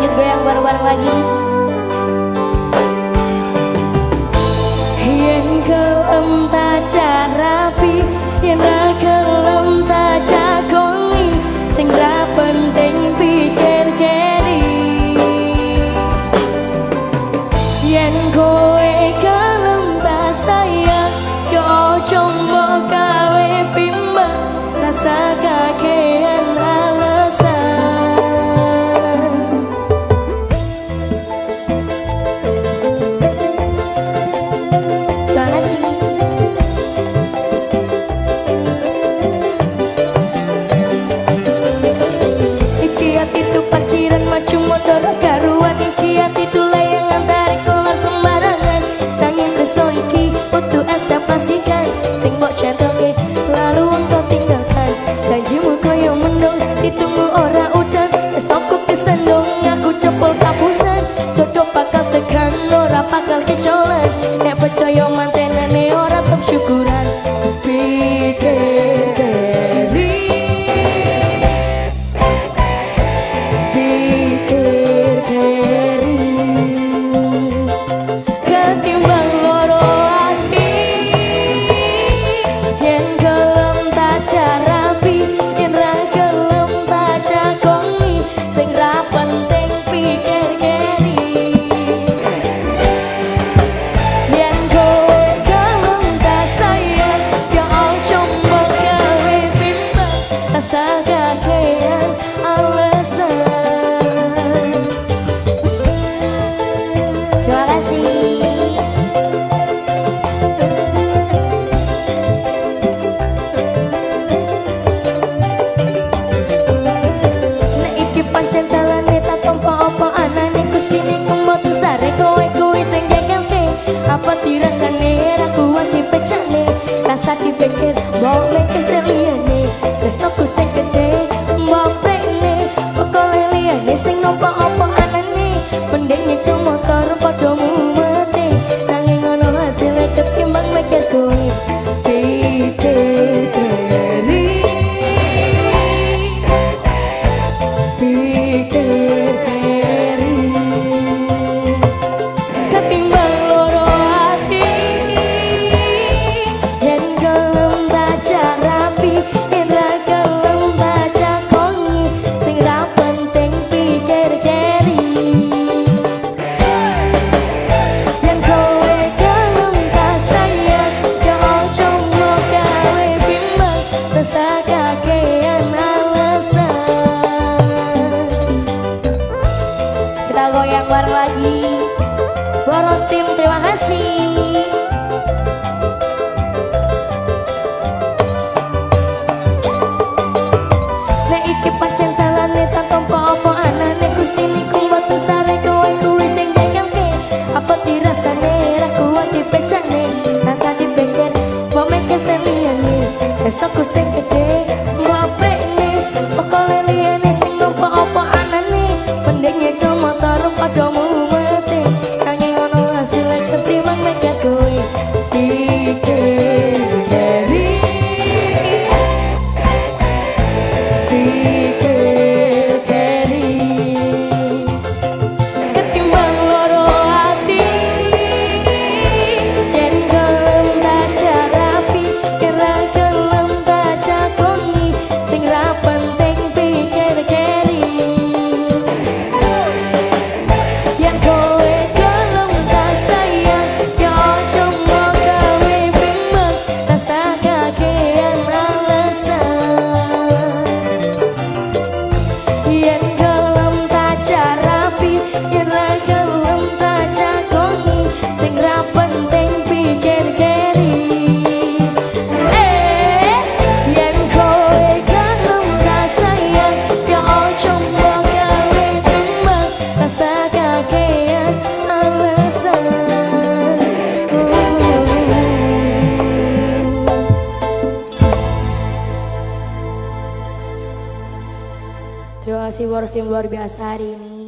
lanjut goyang bareng-bareng lagi. Yang kelem tak rapi Yang tak kelem tak cakoni Sing penting pikir keri Yang kau Nek percaya mantan besokku sing gede ngaprekne pokoke liyane sing nopo apa anane. Pendenge cuma taruh padha mumete nanging ono hasil ketimbang nek kowe iki Terima kasih warus yang luar biasa hari ini.